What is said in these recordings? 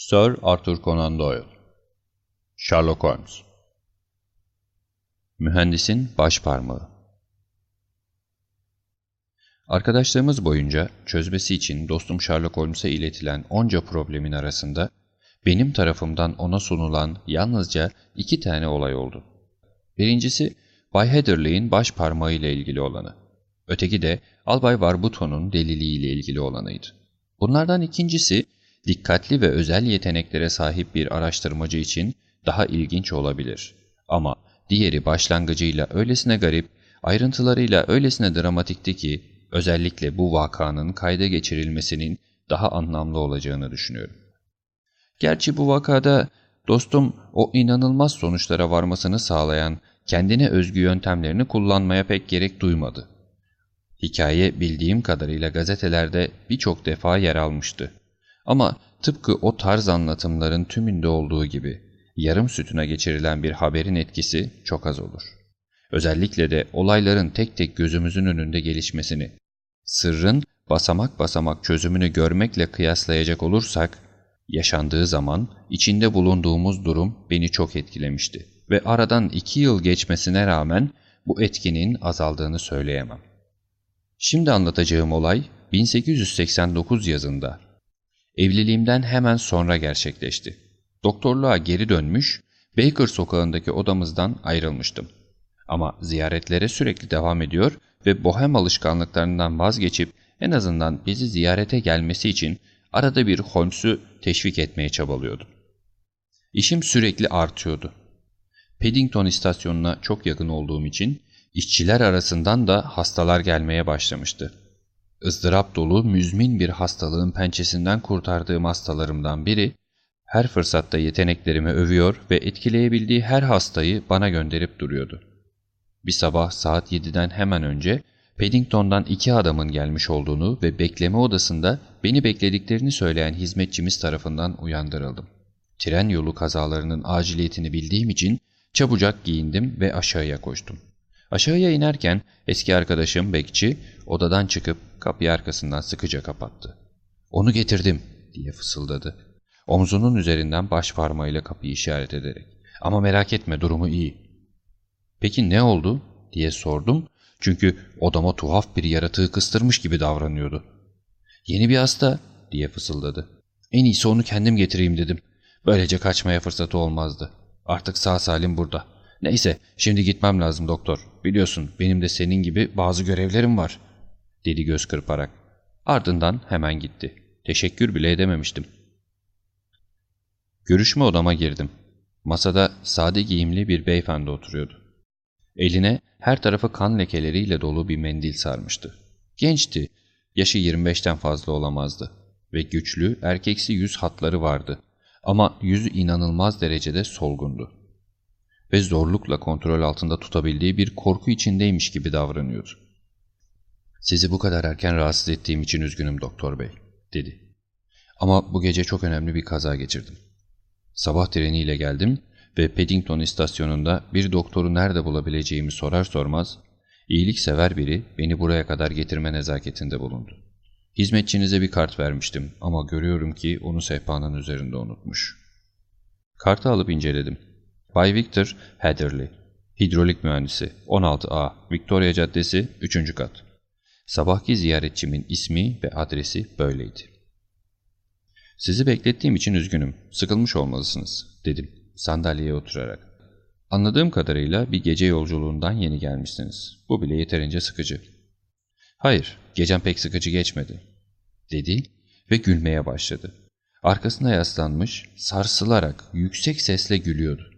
Sir Arthur Conan Doyle Sherlock Holmes Mühendisin baş parmağı Arkadaşlarımız boyunca çözmesi için dostum Sherlock Holmes'a iletilen onca problemin arasında benim tarafımdan ona sunulan yalnızca iki tane olay oldu. Birincisi Bay Heatherley'in baş parmağı ile ilgili olanı. Öteki de Albay Warburton'un deliliği ile ilgili olanıydı. Bunlardan ikincisi dikkatli ve özel yeteneklere sahip bir araştırmacı için daha ilginç olabilir. Ama diğeri başlangıcıyla öylesine garip, ayrıntılarıyla öylesine dramatikti ki özellikle bu vakanın kayda geçirilmesinin daha anlamlı olacağını düşünüyorum. Gerçi bu vakada dostum o inanılmaz sonuçlara varmasını sağlayan kendine özgü yöntemlerini kullanmaya pek gerek duymadı. Hikaye bildiğim kadarıyla gazetelerde birçok defa yer almıştı. Ama tıpkı o tarz anlatımların tümünde olduğu gibi yarım sütuna geçirilen bir haberin etkisi çok az olur. Özellikle de olayların tek tek gözümüzün önünde gelişmesini, sırrın basamak basamak çözümünü görmekle kıyaslayacak olursak, yaşandığı zaman içinde bulunduğumuz durum beni çok etkilemişti ve aradan iki yıl geçmesine rağmen bu etkinin azaldığını söyleyemem. Şimdi anlatacağım olay 1889 yazında Evliliğimden hemen sonra gerçekleşti. Doktorluğa geri dönmüş, Baker sokağındaki odamızdan ayrılmıştım. Ama ziyaretlere sürekli devam ediyor ve bohem alışkanlıklarından vazgeçip en azından bizi ziyarete gelmesi için arada bir Holmes'u teşvik etmeye çabalıyordum. İşim sürekli artıyordu. Paddington istasyonuna çok yakın olduğum için işçiler arasından da hastalar gelmeye başlamıştı ızdırap dolu müzmin bir hastalığın pençesinden kurtardığım hastalarımdan biri, her fırsatta yeteneklerimi övüyor ve etkileyebildiği her hastayı bana gönderip duruyordu. Bir sabah saat 7'den hemen önce Paddington'dan iki adamın gelmiş olduğunu ve bekleme odasında beni beklediklerini söyleyen hizmetçimiz tarafından uyandırıldım. Tren yolu kazalarının aciliyetini bildiğim için çabucak giyindim ve aşağıya koştum. Aşağıya inerken eski arkadaşım bekçi odadan çıkıp kapıyı arkasından sıkıca kapattı. ''Onu getirdim.'' diye fısıldadı. Omzunun üzerinden baş parmağıyla kapıyı işaret ederek. ''Ama merak etme durumu iyi.'' ''Peki ne oldu?'' diye sordum. Çünkü odama tuhaf bir yaratığı kıstırmış gibi davranıyordu. ''Yeni bir hasta.'' diye fısıldadı. ''En iyisi onu kendim getireyim dedim. Böylece kaçmaya fırsatı olmazdı. Artık sağ salim burada. Neyse şimdi gitmem lazım doktor. Biliyorsun benim de senin gibi bazı görevlerim var.'' Dedi göz kırparak. Ardından hemen gitti. Teşekkür bile edememiştim. Görüşme odama girdim. Masada sade giyimli bir beyefendi oturuyordu. Eline her tarafı kan lekeleriyle dolu bir mendil sarmıştı. Gençti, yaşı 25'ten fazla olamazdı ve güçlü, erkeksi yüz hatları vardı ama yüzü inanılmaz derecede solgundu. Ve zorlukla kontrol altında tutabildiği bir korku içindeymiş gibi davranıyordu. ''Sizi bu kadar erken rahatsız ettiğim için üzgünüm doktor bey.'' dedi. ''Ama bu gece çok önemli bir kaza geçirdim. Sabah treniyle geldim ve Paddington istasyonunda bir doktoru nerede bulabileceğimi sorar sormaz, iyiliksever biri beni buraya kadar getirme nezaketinde bulundu. Hizmetçinize bir kart vermiştim ama görüyorum ki onu sehpanın üzerinde unutmuş. Kartı alıp inceledim. Bay Victor Heatherley, hidrolik mühendisi, 16A, Victoria Caddesi, 3. kat. Sabahki ziyaretçimin ismi ve adresi böyleydi. Sizi beklettiğim için üzgünüm. Sıkılmış olmalısınız, dedim sandalyeye oturarak. Anladığım kadarıyla bir gece yolculuğundan yeni gelmişsiniz. Bu bile yeterince sıkıcı. Hayır, gecem pek sıkıcı geçmedi, dedi ve gülmeye başladı. Arkasına yaslanmış, sarsılarak yüksek sesle gülüyordu.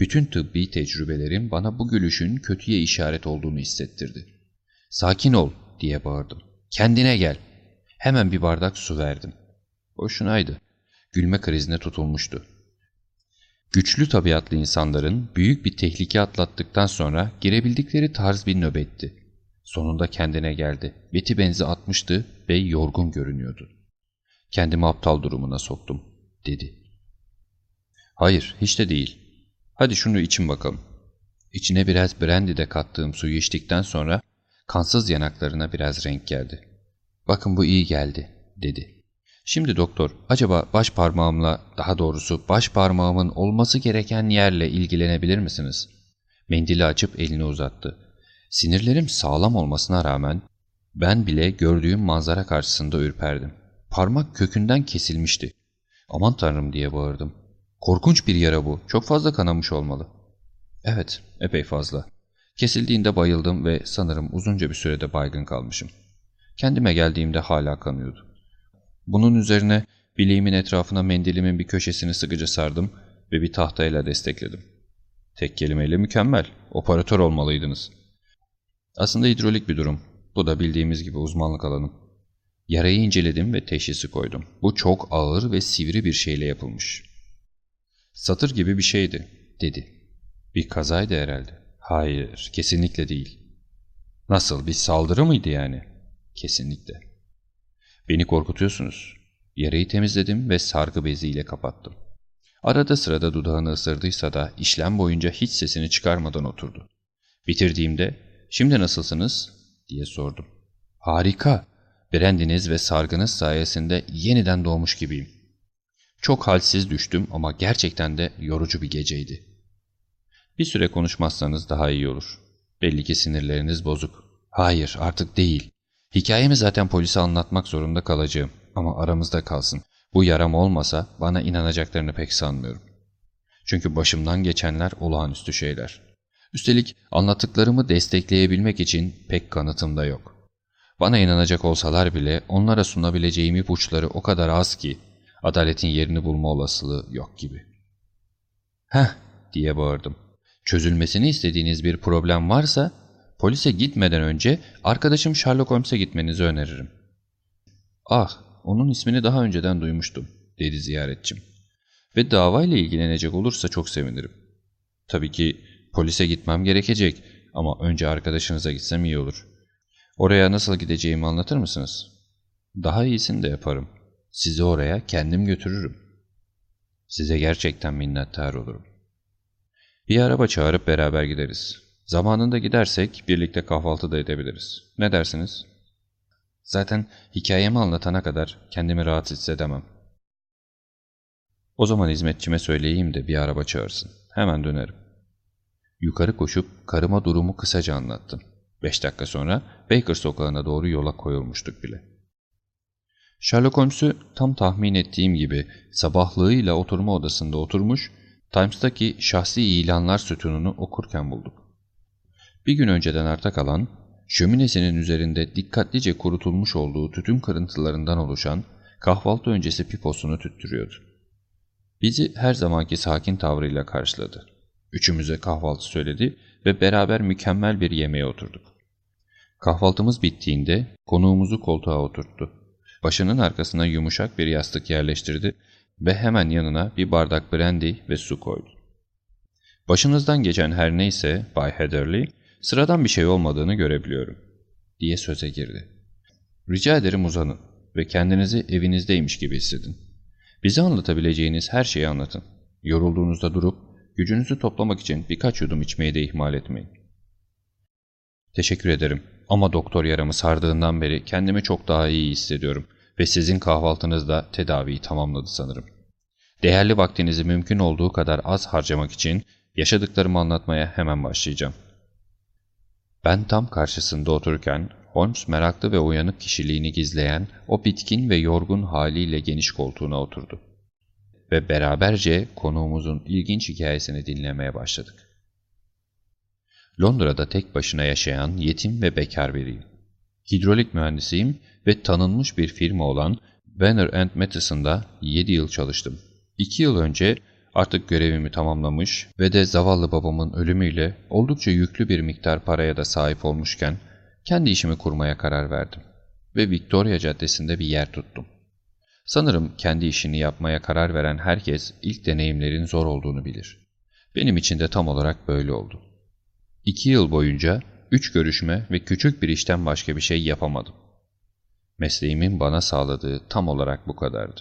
Bütün tıbbi tecrübelerim bana bu gülüşün kötüye işaret olduğunu hissettirdi. Sakin ol, diye bağırdım. Kendine gel. Hemen bir bardak su verdim. Boşunaydı. Gülme krizine tutulmuştu. Güçlü tabiatlı insanların büyük bir tehlike atlattıktan sonra girebildikleri tarz bir nöbetti. Sonunda kendine geldi. Beti benzi atmıştı ve yorgun görünüyordu. Kendimi aptal durumuna soktum, dedi. Hayır, hiç de değil. Hadi şunu için bakalım. İçine biraz brandy de kattığım suyu içtikten sonra Kansız yanaklarına biraz renk geldi. ''Bakın bu iyi geldi.'' dedi. Şimdi doktor, acaba baş parmağımla, daha doğrusu baş parmağımın olması gereken yerle ilgilenebilir misiniz? Mendili açıp elini uzattı. Sinirlerim sağlam olmasına rağmen ben bile gördüğüm manzara karşısında ürperdim. Parmak kökünden kesilmişti. Aman tanrım diye bağırdım. Korkunç bir yara bu. Çok fazla kanamış olmalı. Evet, epey fazla. Kesildiğinde bayıldım ve sanırım uzunca bir sürede baygın kalmışım. Kendime geldiğimde hala kanıyordu. Bunun üzerine bileğimin etrafına mendilimin bir köşesini sıkıca sardım ve bir tahtayla destekledim. Tek kelimeyle mükemmel. Operatör olmalıydınız. Aslında hidrolik bir durum. Bu da bildiğimiz gibi uzmanlık alanım. Yarayı inceledim ve teşhisi koydum. Bu çok ağır ve sivri bir şeyle yapılmış. Satır gibi bir şeydi, dedi. Bir kazaydı herhalde. Hayır, kesinlikle değil. Nasıl, bir saldırı mıydı yani? Kesinlikle. Beni korkutuyorsunuz. Yarayı temizledim ve sargı beziyle kapattım. Arada sırada dudağını ısırdıysa da işlem boyunca hiç sesini çıkarmadan oturdu. Bitirdiğimde, şimdi nasılsınız? diye sordum. Harika. Brandiniz ve sargınız sayesinde yeniden doğmuş gibiyim. Çok halsiz düştüm ama gerçekten de yorucu bir geceydi. Bir süre konuşmazsanız daha iyi olur. Belli ki sinirleriniz bozuk. Hayır, artık değil. Hikayemi zaten polise anlatmak zorunda kalacağım. Ama aramızda kalsın. Bu yaram olmasa bana inanacaklarını pek sanmıyorum. Çünkü başımdan geçenler olağanüstü şeyler. Üstelik anlattıklarımı destekleyebilmek için pek kanıtım da yok. Bana inanacak olsalar bile onlara sunabileceğim ipuçları o kadar az ki adaletin yerini bulma olasılığı yok gibi. Heh diye bağırdım. Çözülmesini istediğiniz bir problem varsa polise gitmeden önce arkadaşım Sherlock Holmes'e gitmenizi öneririm. Ah onun ismini daha önceden duymuştum dedi ziyaretçim. Ve davayla ilgilenecek olursa çok sevinirim. Tabii ki polise gitmem gerekecek ama önce arkadaşınıza gitsem iyi olur. Oraya nasıl gideceğimi anlatır mısınız? Daha iyisini de yaparım. Sizi oraya kendim götürürüm. Size gerçekten minnettar olurum. Bir araba çağırıp beraber gideriz. Zamanında gidersek birlikte kahvaltı da edebiliriz. Ne dersiniz? Zaten hikayemi anlatana kadar kendimi rahat hissedemem. O zaman hizmetçime söyleyeyim de bir araba çağırsın. Hemen dönerim. Yukarı koşup karıma durumu kısaca anlattım. Beş dakika sonra Baker sokağına doğru yola koyulmuştuk bile. Sherlock Holmes'u tam tahmin ettiğim gibi sabahlığıyla oturma odasında oturmuş, Times'taki şahsi ilanlar sütununu okurken bulduk. Bir gün önceden arta kalan, şöminesinin üzerinde dikkatlice kurutulmuş olduğu tütün kırıntılarından oluşan kahvaltı öncesi piposunu tüttürüyordu. Bizi her zamanki sakin tavrıyla karşıladı. Üçümüze kahvaltı söyledi ve beraber mükemmel bir yemeğe oturduk. Kahvaltımız bittiğinde konuğumuzu koltuğa oturttu. Başının arkasına yumuşak bir yastık yerleştirdi ve hemen yanına bir bardak brandy ve su koydu. Başınızdan geçen her neyse Bay Heatherley, sıradan bir şey olmadığını görebiliyorum, diye söze girdi. Rica ederim uzanın ve kendinizi evinizdeymiş gibi hissedin. Bize anlatabileceğiniz her şeyi anlatın. Yorulduğunuzda durup, gücünüzü toplamak için birkaç yudum içmeyi de ihmal etmeyin. Teşekkür ederim ama doktor yaramı sardığından beri kendimi çok daha iyi hissediyorum ve sizin kahvaltınız da tedaviyi tamamladı sanırım. Değerli vaktinizi mümkün olduğu kadar az harcamak için yaşadıklarımı anlatmaya hemen başlayacağım. Ben tam karşısında otururken Holmes meraklı ve uyanık kişiliğini gizleyen o bitkin ve yorgun haliyle geniş koltuğuna oturdu. Ve beraberce konuğumuzun ilginç hikayesini dinlemeye başladık. Londra'da tek başına yaşayan yetim ve bekar biriyim. Hidrolik mühendisiyim ve tanınmış bir firma olan Banner Mathison'da 7 yıl çalıştım. 2 yıl önce artık görevimi tamamlamış ve de zavallı babamın ölümüyle oldukça yüklü bir miktar paraya da sahip olmuşken kendi işimi kurmaya karar verdim ve Victoria Caddesi'nde bir yer tuttum. Sanırım kendi işini yapmaya karar veren herkes ilk deneyimlerin zor olduğunu bilir. Benim için de tam olarak böyle oldu. İki yıl boyunca üç görüşme ve küçük bir işten başka bir şey yapamadım. Mesleğimin bana sağladığı tam olarak bu kadardı.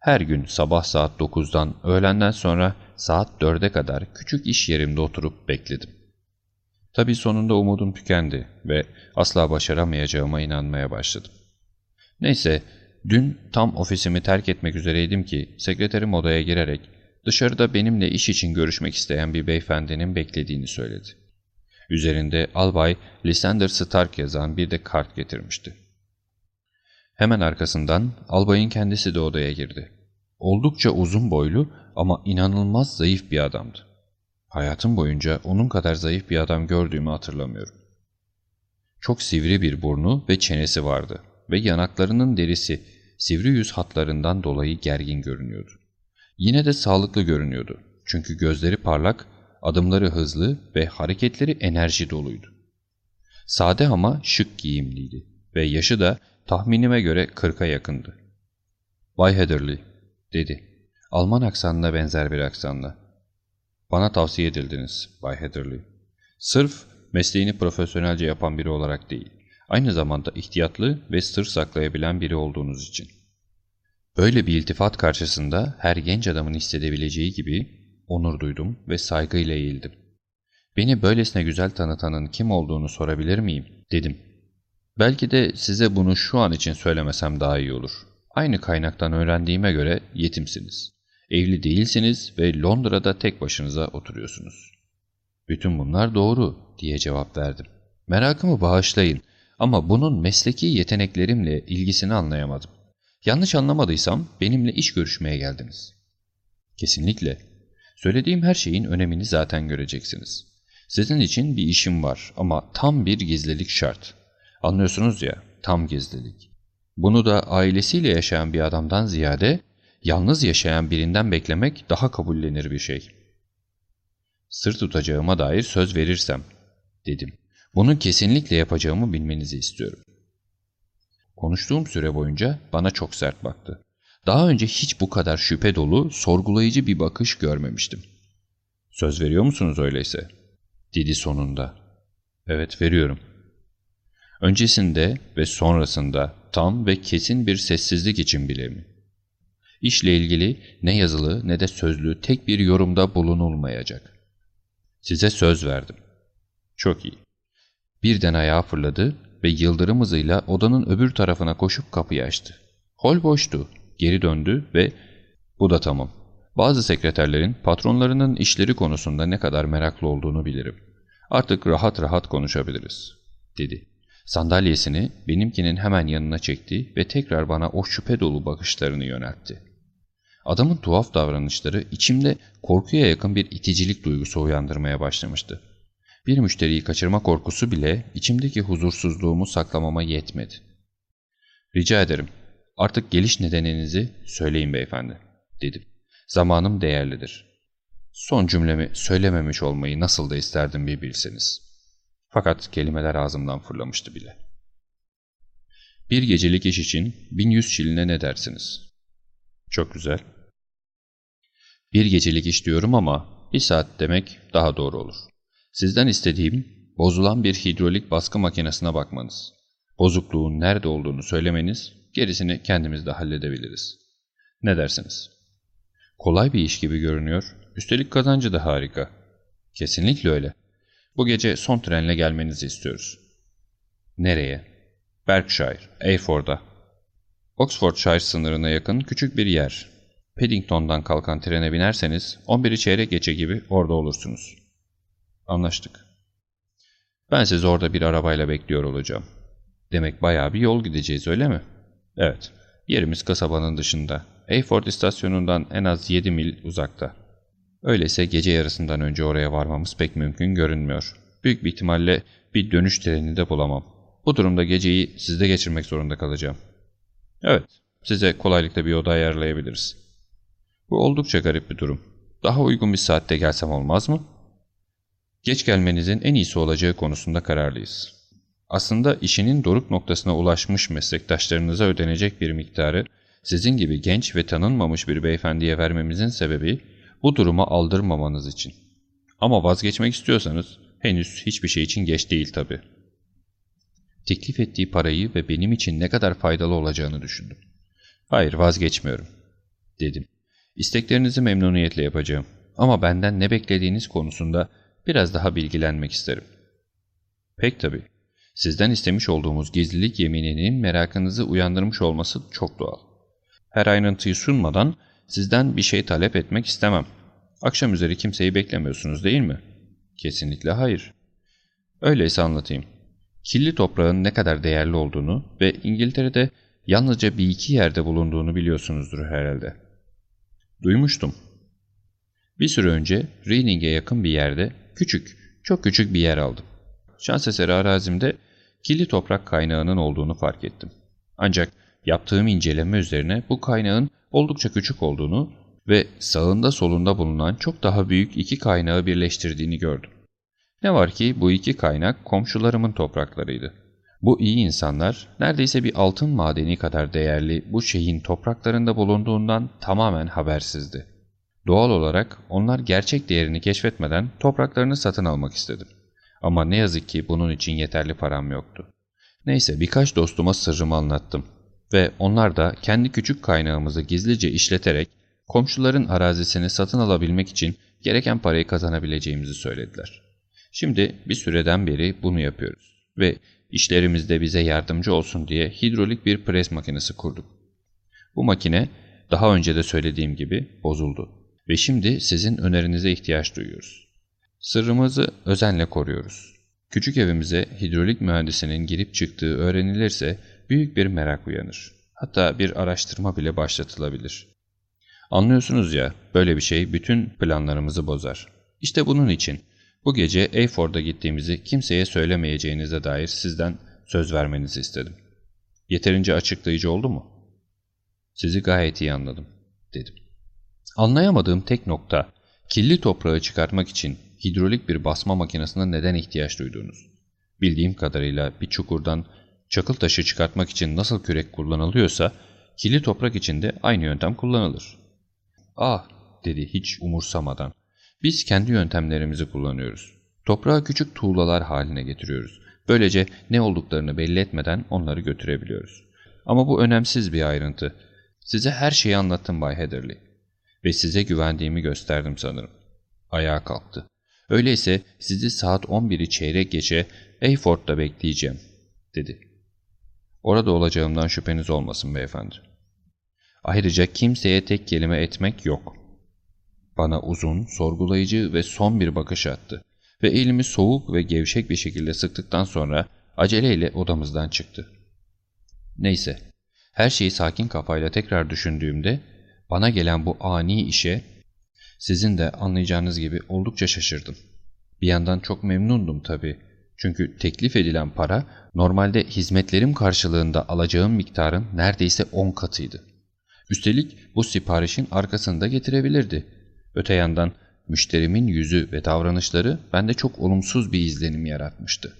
Her gün sabah saat 9'dan öğlenden sonra saat 4'e kadar küçük iş yerimde oturup bekledim. Tabii sonunda umudum tükendi ve asla başaramayacağıma inanmaya başladım. Neyse, dün tam ofisimi terk etmek üzereydim ki sekreterim odaya girerek dışarıda benimle iş için görüşmek isteyen bir beyefendinin beklediğini söyledi. Üzerinde Albay Lysander Stark yazan bir de kart getirmişti. Hemen arkasından albayın kendisi de odaya girdi. Oldukça uzun boylu ama inanılmaz zayıf bir adamdı. Hayatım boyunca onun kadar zayıf bir adam gördüğümü hatırlamıyorum. Çok sivri bir burnu ve çenesi vardı ve yanaklarının derisi sivri yüz hatlarından dolayı gergin görünüyordu. Yine de sağlıklı görünüyordu çünkü gözleri parlak, adımları hızlı ve hareketleri enerji doluydu. Sade ama şık giyimliydi ve yaşı da tahminime göre kırka yakındı. ''Bay Heatherley'' dedi. Alman aksanına benzer bir aksanla. ''Bana tavsiye edildiniz Bay Heatherley. Sırf mesleğini profesyonelce yapan biri olarak değil, aynı zamanda ihtiyatlı ve sır saklayabilen biri olduğunuz için. Böyle bir iltifat karşısında her genç adamın hissedebileceği gibi onur duydum ve saygıyla eğildim. Beni böylesine güzel tanıtanın kim olduğunu sorabilir miyim? dedim. Belki de size bunu şu an için söylemesem daha iyi olur. Aynı kaynaktan öğrendiğime göre yetimsiniz. Evli değilsiniz ve Londra'da tek başınıza oturuyorsunuz. Bütün bunlar doğru diye cevap verdim. Merakımı bağışlayın ama bunun mesleki yeteneklerimle ilgisini anlayamadım. Yanlış anlamadıysam benimle iş görüşmeye geldiniz. Kesinlikle. Söylediğim her şeyin önemini zaten göreceksiniz. Sizin için bir işim var ama tam bir gizlilik şart. Anlıyorsunuz ya, tam gizlilik. Bunu da ailesiyle yaşayan bir adamdan ziyade yalnız yaşayan birinden beklemek daha kabullenir bir şey. Sır tutacağıma dair söz verirsem, dedim. Bunu kesinlikle yapacağımı bilmenizi istiyorum. Konuştuğum süre boyunca bana çok sert baktı. Daha önce hiç bu kadar şüphe dolu, sorgulayıcı bir bakış görmemiştim. ''Söz veriyor musunuz öyleyse?'' dedi sonunda. ''Evet veriyorum.'' Öncesinde ve sonrasında tam ve kesin bir sessizlik için bile mi? İşle ilgili ne yazılı ne de sözlü tek bir yorumda bulunulmayacak. Size söz verdim. Çok iyi. Birden ayağa fırladı ve yıldırım hızıyla odanın öbür tarafına koşup kapıyı açtı. Hol boştu. Geri döndü ve bu da tamam. Bazı sekreterlerin patronlarının işleri konusunda ne kadar meraklı olduğunu bilirim. Artık rahat rahat konuşabiliriz, dedi. Sandalyesini benimkinin hemen yanına çekti ve tekrar bana o şüphe dolu bakışlarını yöneltti. Adamın tuhaf davranışları içimde korkuya yakın bir iticilik duygusu uyandırmaya başlamıştı. Bir müşteriyi kaçırma korkusu bile içimdeki huzursuzluğumu saklamama yetmedi. Rica ederim, artık geliş nedeninizi söyleyin beyefendi, dedim. Zamanım değerlidir. Son cümlemi söylememiş olmayı nasıl da isterdim bir bilseniz. Fakat kelimeler ağzımdan fırlamıştı bile. Bir gecelik iş için 1100 şiline ne dersiniz? Çok güzel. Bir gecelik iş diyorum ama bir saat demek daha doğru olur. Sizden istediğim bozulan bir hidrolik baskı makinesine bakmanız. Bozukluğun nerede olduğunu söylemeniz, gerisini kendimiz de halledebiliriz. Ne dersiniz? Kolay bir iş gibi görünüyor, üstelik kazancı da harika. Kesinlikle öyle. Bu gece son trenle gelmenizi istiyoruz. Nereye? Berkshire, Ayford'a. Oxfordshire sınırına yakın küçük bir yer. Paddington'dan kalkan trene binerseniz 11'i çeyrek geçe gibi orada olursunuz. Anlaştık. Ben sizi orada bir arabayla bekliyor olacağım. Demek bayağı bir yol gideceğiz öyle mi? Evet. Yerimiz kasabanın dışında. Ayford istasyonundan en az 7 mil uzakta. Öyleyse gece yarısından önce oraya varmamız pek mümkün görünmüyor. Büyük bir ihtimalle bir dönüş treni de bulamam. Bu durumda geceyi sizde geçirmek zorunda kalacağım. Evet, size kolaylıkla bir oda ayarlayabiliriz. Bu oldukça garip bir durum. Daha uygun bir saatte gelsem olmaz mı? Geç gelmenizin en iyisi olacağı konusunda kararlıyız. Aslında işinin doruk noktasına ulaşmış meslektaşlarınıza ödenecek bir miktarı sizin gibi genç ve tanınmamış bir beyefendiye vermemizin sebebi bu duruma aldırmamanız için. Ama vazgeçmek istiyorsanız henüz hiçbir şey için geç değil tabi. Teklif ettiği parayı ve benim için ne kadar faydalı olacağını düşündüm. Hayır vazgeçmiyorum, dedim. İsteklerinizi memnuniyetle yapacağım ama benden ne beklediğiniz konusunda biraz daha bilgilenmek isterim. Pek tabii. Sizden istemiş olduğumuz gizlilik yemininin merakınızı uyandırmış olması çok doğal. Her ayrıntıyı sunmadan sizden bir şey talep etmek istemem. Akşam üzeri kimseyi beklemiyorsunuz değil mi? Kesinlikle hayır. Öyleyse anlatayım. Kirli toprağın ne kadar değerli olduğunu ve İngiltere'de yalnızca bir iki yerde bulunduğunu biliyorsunuzdur herhalde. Duymuştum. Bir süre önce Reading'e yakın bir yerde küçük, çok küçük bir yer aldım. Şans eseri arazimde kirli toprak kaynağının olduğunu fark ettim. Ancak yaptığım inceleme üzerine bu kaynağın oldukça küçük olduğunu ve sağında solunda bulunan çok daha büyük iki kaynağı birleştirdiğini gördüm. Ne var ki bu iki kaynak komşularımın topraklarıydı. Bu iyi insanlar neredeyse bir altın madeni kadar değerli bu şeyin topraklarında bulunduğundan tamamen habersizdi. Doğal olarak onlar gerçek değerini keşfetmeden topraklarını satın almak istedim. Ama ne yazık ki bunun için yeterli param yoktu. Neyse birkaç dostuma sırrımı anlattım ve onlar da kendi küçük kaynağımızı gizlice işleterek komşuların arazisini satın alabilmek için gereken parayı kazanabileceğimizi söylediler. Şimdi bir süreden beri bunu yapıyoruz ve işlerimizde bize yardımcı olsun diye hidrolik bir pres makinesi kurduk. Bu makine daha önce de söylediğim gibi bozuldu ve şimdi sizin önerinize ihtiyaç duyuyoruz. Sırrımızı özenle koruyoruz. Küçük evimize hidrolik mühendisinin girip çıktığı öğrenilirse büyük bir merak uyanır. Hatta bir araştırma bile başlatılabilir. Anlıyorsunuz ya, böyle bir şey bütün planlarımızı bozar. İşte bunun için bu gece Eyford'a gittiğimizi kimseye söylemeyeceğinize dair sizden söz vermenizi istedim. Yeterince açıklayıcı oldu mu? Sizi gayet iyi anladım, dedim. Anlayamadığım tek nokta, kirli toprağı çıkartmak için hidrolik bir basma makinesine neden ihtiyaç duyduğunuz. Bildiğim kadarıyla bir çukurdan çakıl taşı çıkartmak için nasıl kürek kullanılıyorsa, kirli toprak için de aynı yöntem kullanılır. Ah, dedi hiç umursamadan. Biz kendi yöntemlerimizi kullanıyoruz. Toprağı küçük tuğlalar haline getiriyoruz. Böylece ne olduklarını belli etmeden onları götürebiliyoruz. Ama bu önemsiz bir ayrıntı. Size her şeyi anlattım Bay Heatherley. Ve size güvendiğimi gösterdim sanırım. Ayağa kalktı. Öyleyse sizi saat 11'i çeyrek geçe Eyford'da bekleyeceğim, dedi. Orada olacağımdan şüpheniz olmasın beyefendi. Ayrıca kimseye tek kelime etmek yok. Bana uzun, sorgulayıcı ve son bir bakış attı ve elimi soğuk ve gevşek bir şekilde sıktıktan sonra aceleyle odamızdan çıktı. Neyse, her şeyi sakin kafayla tekrar düşündüğümde bana gelen bu ani işe sizin de anlayacağınız gibi oldukça şaşırdım. Bir yandan çok memnundum tabii. Çünkü teklif edilen para normalde hizmetlerim karşılığında alacağım miktarın neredeyse 10 katıydı. Üstelik bu siparişin arkasında getirebilirdi. Öte yandan müşterimin yüzü ve davranışları bende çok olumsuz bir izlenim yaratmıştı.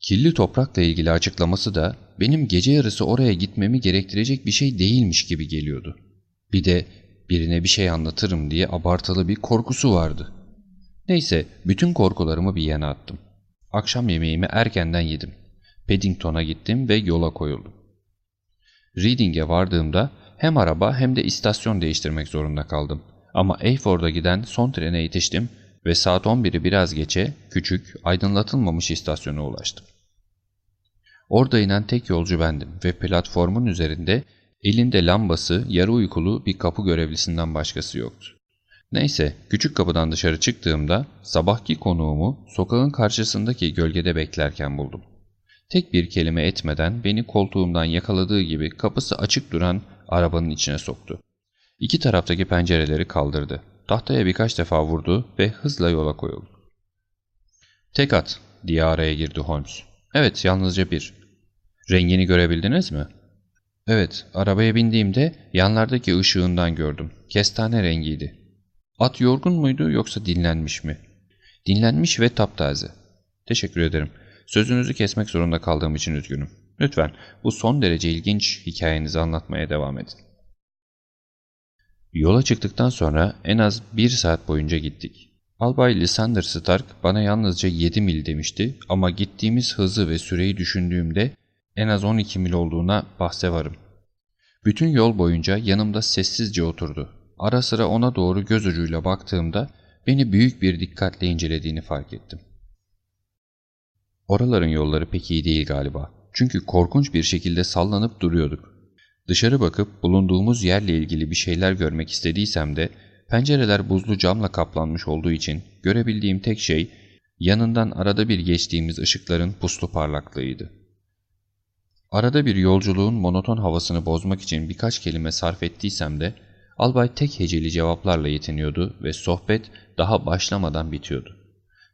Kirli toprakla ilgili açıklaması da benim gece yarısı oraya gitmemi gerektirecek bir şey değilmiş gibi geliyordu. Bir de birine bir şey anlatırım diye abartılı bir korkusu vardı. Neyse bütün korkularımı bir yana attım. Akşam yemeğimi erkenden yedim. Paddington'a gittim ve yola koyuldum. Reading'e vardığımda hem araba hem de istasyon değiştirmek zorunda kaldım. Ama Eyford'a giden son trene yetiştim ve saat 11'i biraz geçe küçük, aydınlatılmamış istasyona ulaştım. Orada inen tek yolcu bendim ve platformun üzerinde elinde lambası yarı uykulu bir kapı görevlisinden başkası yoktu. Neyse küçük kapıdan dışarı çıktığımda sabahki konuğumu sokağın karşısındaki gölgede beklerken buldum. Tek bir kelime etmeden beni koltuğumdan yakaladığı gibi kapısı açık duran arabanın içine soktu. İki taraftaki pencereleri kaldırdı. Tahtaya birkaç defa vurdu ve hızla yola koyuldu. Tek at diye araya girdi Holmes. Evet yalnızca bir. Rengini görebildiniz mi? Evet arabaya bindiğimde yanlardaki ışığından gördüm. Kestane rengiydi. At yorgun muydu yoksa dinlenmiş mi? Dinlenmiş ve taptaze. Teşekkür ederim. Sözünüzü kesmek zorunda kaldığım için üzgünüm. Lütfen bu son derece ilginç hikayenizi anlatmaya devam edin. Yola çıktıktan sonra en az bir saat boyunca gittik. Albay Lysander Stark bana yalnızca 7 mil demişti ama gittiğimiz hızı ve süreyi düşündüğümde en az 12 mil olduğuna bahse varım. Bütün yol boyunca yanımda sessizce oturdu. Ara sıra ona doğru göz ucuyla baktığımda beni büyük bir dikkatle incelediğini fark ettim. Oraların yolları pek iyi değil galiba. Çünkü korkunç bir şekilde sallanıp duruyorduk. Dışarı bakıp bulunduğumuz yerle ilgili bir şeyler görmek istediysem de pencereler buzlu camla kaplanmış olduğu için görebildiğim tek şey yanından arada bir geçtiğimiz ışıkların puslu parlaklığıydı. Arada bir yolculuğun monoton havasını bozmak için birkaç kelime sarf ettiysem de albay tek heceli cevaplarla yetiniyordu ve sohbet daha başlamadan bitiyordu.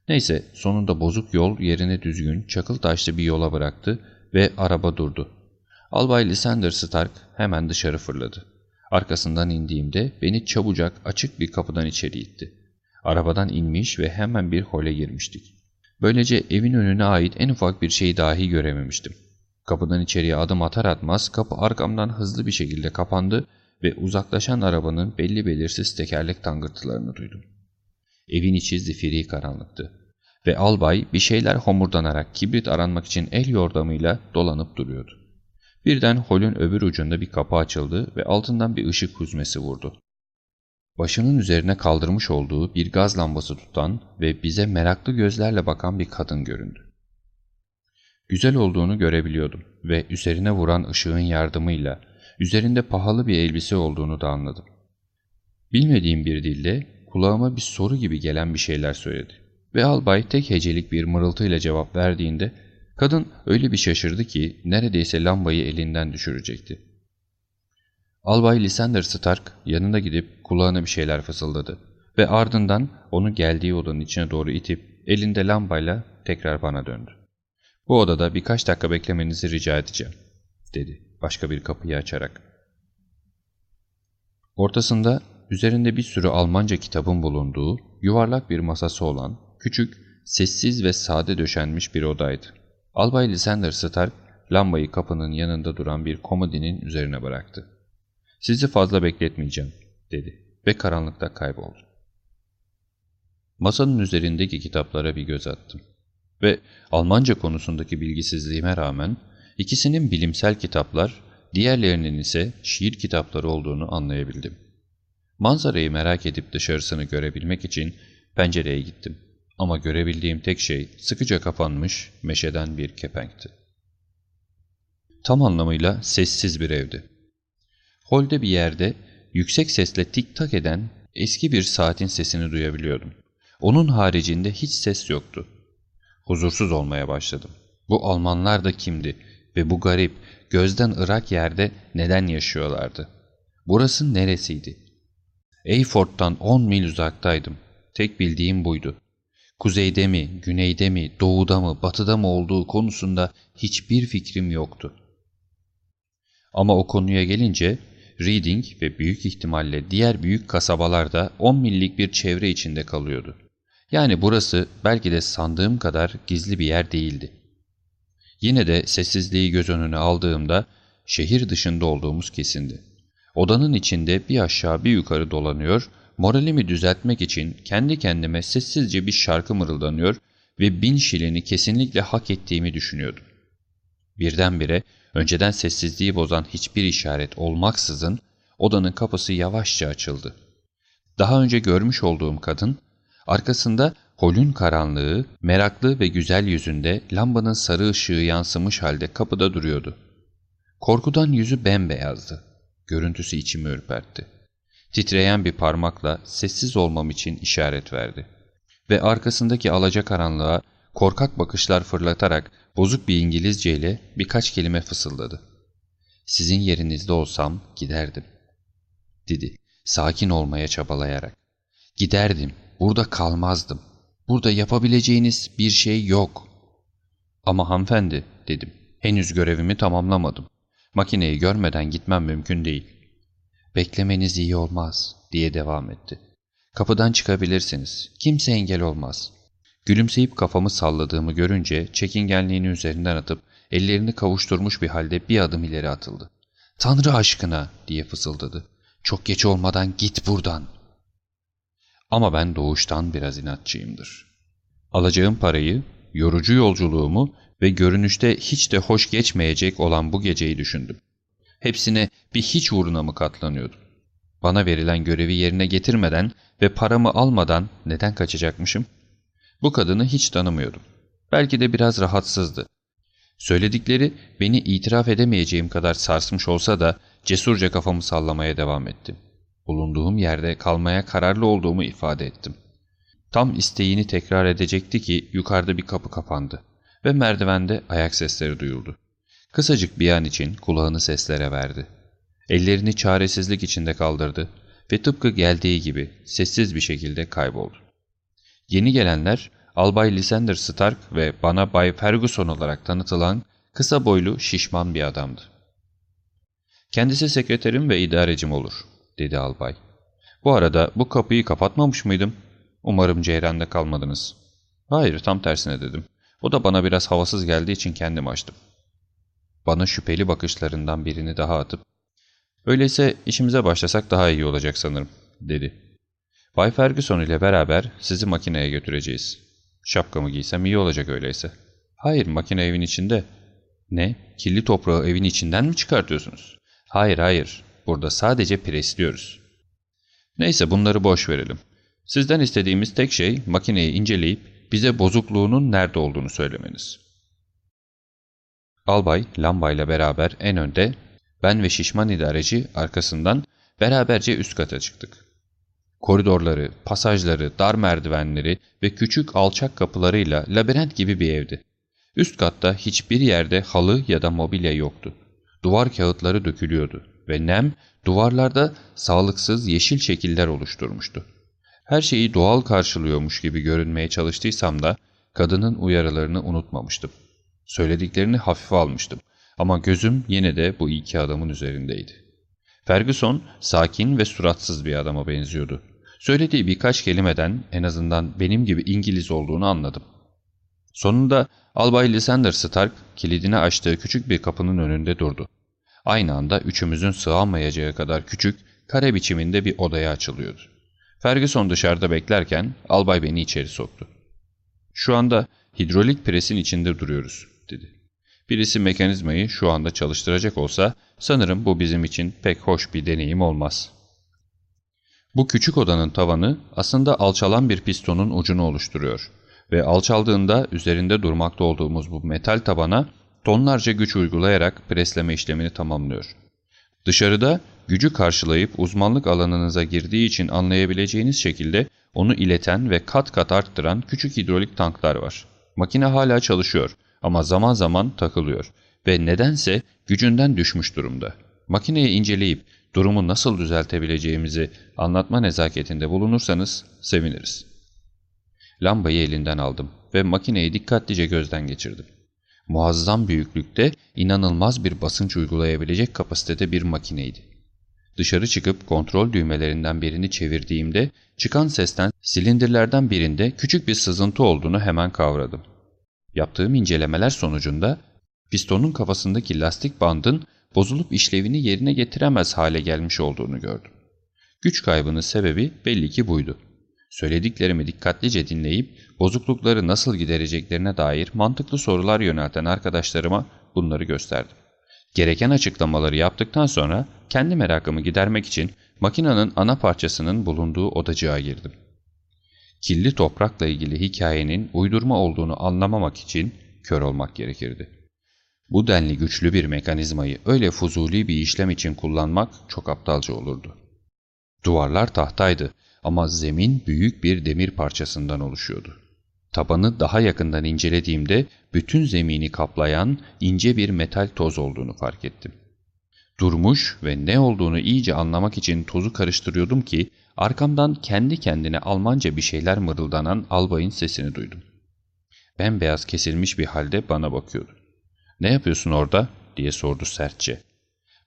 Neyse sonunda bozuk yol yerine düzgün, çakıl taşlı bir yola bıraktı ve araba durdu. Albay Lysander Stark hemen dışarı fırladı. Arkasından indiğimde beni çabucak açık bir kapıdan içeri itti. Arabadan inmiş ve hemen bir hole girmiştik. Böylece evin önüne ait en ufak bir şeyi dahi görememiştim. Kapıdan içeriye adım atar atmaz kapı arkamdan hızlı bir şekilde kapandı ve uzaklaşan arabanın belli belirsiz tekerlek tangırtılarını duydum. Evin içi zifiri karanlıktı ve albay bir şeyler homurdanarak kibrit aranmak için el yordamıyla dolanıp duruyordu. Birden holün öbür ucunda bir kapı açıldı ve altından bir ışık hüzmesi vurdu. Başının üzerine kaldırmış olduğu bir gaz lambası tutan ve bize meraklı gözlerle bakan bir kadın göründü. Güzel olduğunu görebiliyordum ve üzerine vuran ışığın yardımıyla üzerinde pahalı bir elbise olduğunu da anladım. Bilmediğim bir dilde kulağıma bir soru gibi gelen bir şeyler söyledi ve albay tek hecelik bir mırıltıyla cevap verdiğinde kadın öyle bir şaşırdı ki neredeyse lambayı elinden düşürecekti. Albay Lysander Stark yanına gidip kulağına bir şeyler fısıldadı ve ardından onu geldiği odanın içine doğru itip elinde lambayla tekrar bana döndü. Bu odada birkaç dakika beklemenizi rica edeceğim, dedi başka bir kapıyı açarak. Ortasında üzerinde bir sürü Almanca kitabın bulunduğu yuvarlak bir masası olan küçük, sessiz ve sade döşenmiş bir odaydı. Albay Lysander Stark lambayı kapının yanında duran bir komodinin üzerine bıraktı. ''Sizi fazla bekletmeyeceğim.'' dedi ve karanlıkta kayboldu. Masanın üzerindeki kitaplara bir göz attım. Ve Almanca konusundaki bilgisizliğime rağmen ikisinin bilimsel kitaplar, diğerlerinin ise şiir kitapları olduğunu anlayabildim. Manzarayı merak edip dışarısını görebilmek için pencereye gittim. Ama görebildiğim tek şey sıkıca kapanmış meşeden bir kepenkti. Tam anlamıyla sessiz bir evdi. Holde bir yerde yüksek sesle tik tak eden eski bir saatin sesini duyabiliyordum. Onun haricinde hiç ses yoktu. Huzursuz olmaya başladım. Bu Almanlar da kimdi ve bu garip, gözden ırak yerde neden yaşıyorlardı? Burası neresiydi? Eyfort'tan 10 mil uzaktaydım. Tek bildiğim buydu. Kuzeyde mi, güneyde mi, doğuda mı, batıda mı olduğu konusunda hiçbir fikrim yoktu. Ama o konuya gelince Reading ve büyük ihtimalle diğer büyük kasabalar da 10 millik bir çevre içinde kalıyordu. Yani burası belki de sandığım kadar gizli bir yer değildi. Yine de sessizliği göz önüne aldığımda şehir dışında olduğumuz kesindi. Odanın içinde bir aşağı bir yukarı dolanıyor, moralimi düzeltmek için kendi kendime sessizce bir şarkı mırıldanıyor ve bin şilini kesinlikle hak ettiğimi düşünüyordum. Birdenbire önceden sessizliği bozan hiçbir işaret olmaksızın odanın kapısı yavaşça açıldı. Daha önce görmüş olduğum kadın Arkasında holün karanlığı, meraklı ve güzel yüzünde lambanın sarı ışığı yansımış halde kapıda duruyordu. Korkudan yüzü bembeyazdı. Görüntüsü içimi ürpertti. Titreyen bir parmakla sessiz olmam için işaret verdi. Ve arkasındaki alacakaranlığa korkak bakışlar fırlatarak bozuk bir İngilizce ile birkaç kelime fısıldadı. Sizin yerinizde olsam giderdim, dedi sakin olmaya çabalayarak. Giderdim Burada kalmazdım. Burada yapabileceğiniz bir şey yok. Ama hanımefendi dedim. Henüz görevimi tamamlamadım. Makineyi görmeden gitmem mümkün değil. Beklemeniz iyi olmaz diye devam etti. Kapıdan çıkabilirsiniz. Kimse engel olmaz. Gülümseyip kafamı salladığımı görünce çekingenliğini üzerinden atıp ellerini kavuşturmuş bir halde bir adım ileri atıldı. ''Tanrı aşkına!'' diye fısıldadı. ''Çok geç olmadan git buradan.'' Ama ben doğuştan biraz inatçıyımdır. Alacağım parayı, yorucu yolculuğumu ve görünüşte hiç de hoş geçmeyecek olan bu geceyi düşündüm. Hepsine bir hiç uğruna mı katlanıyordum? Bana verilen görevi yerine getirmeden ve paramı almadan neden kaçacakmışım? Bu kadını hiç tanımıyordum. Belki de biraz rahatsızdı. Söyledikleri beni itiraf edemeyeceğim kadar sarsmış olsa da cesurca kafamı sallamaya devam ettim. Bulunduğum yerde kalmaya kararlı olduğumu ifade ettim. Tam isteğini tekrar edecekti ki yukarıda bir kapı kapandı ve merdivende ayak sesleri duyuldu. Kısacık bir an için kulağını seslere verdi. Ellerini çaresizlik içinde kaldırdı ve tıpkı geldiği gibi sessiz bir şekilde kayboldu. Yeni gelenler Albay Lysander Stark ve bana Bay Ferguson olarak tanıtılan kısa boylu şişman bir adamdı. Kendisi sekreterim ve idarecim olur, dedi albay. Bu arada bu kapıyı kapatmamış mıydım? Umarım ceyranda kalmadınız. Hayır, tam tersine dedim. O da bana biraz havasız geldiği için kendim açtım. Bana şüpheli bakışlarından birini daha atıp, ''Öyleyse işimize başlasak daha iyi olacak sanırım.'' dedi. ''Bay Ferguson ile beraber sizi makineye götüreceğiz. Şapkamı giysem iyi olacak öyleyse.'' ''Hayır, makine evin içinde.'' ''Ne? Kirli toprağı evin içinden mi çıkartıyorsunuz?'' ''Hayır, hayır. Burada sadece presliyoruz.'' ''Neyse bunları boş verelim. Sizden istediğimiz tek şey makineyi inceleyip bize bozukluğunun nerede olduğunu söylemeniz.'' Albay, lambayla beraber en önde, ben ve şişman idareci arkasından beraberce üst kata çıktık. Koridorları, pasajları, dar merdivenleri ve küçük alçak kapılarıyla labirent gibi bir evdi. Üst katta hiçbir yerde halı ya da mobilya yoktu. Duvar kağıtları dökülüyordu ve nem duvarlarda sağlıksız yeşil şekiller oluşturmuştu. Her şeyi doğal karşılıyormuş gibi görünmeye çalıştıysam da kadının uyarılarını unutmamıştım. Söylediklerini hafife almıştım ama gözüm yine de bu iki adamın üzerindeydi. Ferguson sakin ve suratsız bir adama benziyordu. Söylediği birkaç kelimeden en azından benim gibi İngiliz olduğunu anladım. Sonunda Albay Lysander Stark kilidini açtığı küçük bir kapının önünde durdu. Aynı anda üçümüzün sığamayacağı kadar küçük, kare biçiminde bir odaya açılıyordu. Ferguson dışarıda beklerken albay beni içeri soktu. Şu anda hidrolik presin içinde duruyoruz, dedi. Birisi mekanizmayı şu anda çalıştıracak olsa sanırım bu bizim için pek hoş bir deneyim olmaz. Bu küçük odanın tavanı aslında alçalan bir pistonun ucunu oluşturuyor ve alçaldığında üzerinde durmakta olduğumuz bu metal tabana tonlarca güç uygulayarak presleme işlemini tamamlıyor. Dışarıda gücü karşılayıp uzmanlık alanınıza girdiği için anlayabileceğiniz şekilde onu ileten ve kat kat arttıran küçük hidrolik tanklar var. Makine hala çalışıyor ama zaman zaman takılıyor ve nedense gücünden düşmüş durumda. Makineyi inceleyip durumu nasıl düzeltebileceğimizi anlatma nezaketinde bulunursanız seviniriz. Lambayı elinden aldım ve makineyi dikkatlice gözden geçirdim. Muazzam büyüklükte inanılmaz bir basınç uygulayabilecek kapasitede bir makineydi. Dışarı çıkıp kontrol düğmelerinden birini çevirdiğimde çıkan sesten silindirlerden birinde küçük bir sızıntı olduğunu hemen kavradım. Yaptığım incelemeler sonucunda pistonun kafasındaki lastik bandın bozulup işlevini yerine getiremez hale gelmiş olduğunu gördüm. Güç kaybının sebebi belli ki buydu. Söylediklerimi dikkatlice dinleyip bozuklukları nasıl gidereceklerine dair mantıklı sorular yönelten arkadaşlarıma bunları gösterdim. Gereken açıklamaları yaptıktan sonra kendi merakımı gidermek için makinenin ana parçasının bulunduğu odacığa girdim. Kirli toprakla ilgili hikayenin uydurma olduğunu anlamamak için kör olmak gerekirdi. Bu denli güçlü bir mekanizmayı öyle fuzuli bir işlem için kullanmak çok aptalca olurdu. Duvarlar tahtaydı ama zemin büyük bir demir parçasından oluşuyordu. Tabanı daha yakından incelediğimde bütün zemini kaplayan ince bir metal toz olduğunu fark ettim. Durmuş ve ne olduğunu iyice anlamak için tozu karıştırıyordum ki arkamdan kendi kendine Almanca bir şeyler mırıldanan albayın sesini duydum. Bembeyaz kesilmiş bir halde bana bakıyordu. ''Ne yapıyorsun orada?'' diye sordu sertçe.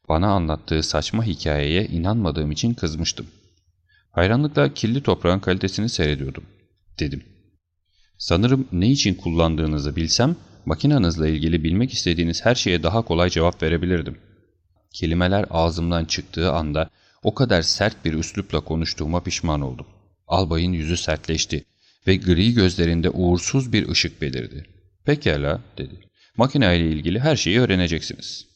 Bana anlattığı saçma hikayeye inanmadığım için kızmıştım. Hayranlıkla kirli toprağın kalitesini seyrediyordum, dedim. Sanırım ne için kullandığınızı bilsem, makinanızla ilgili bilmek istediğiniz her şeye daha kolay cevap verebilirdim. Kelimeler ağzımdan çıktığı anda o kadar sert bir üslupla konuştuğuma pişman oldum. Albayın yüzü sertleşti ve gri gözlerinde uğursuz bir ışık belirdi. Pekala, dedi. Makineyle ilgili her şeyi öğreneceksiniz.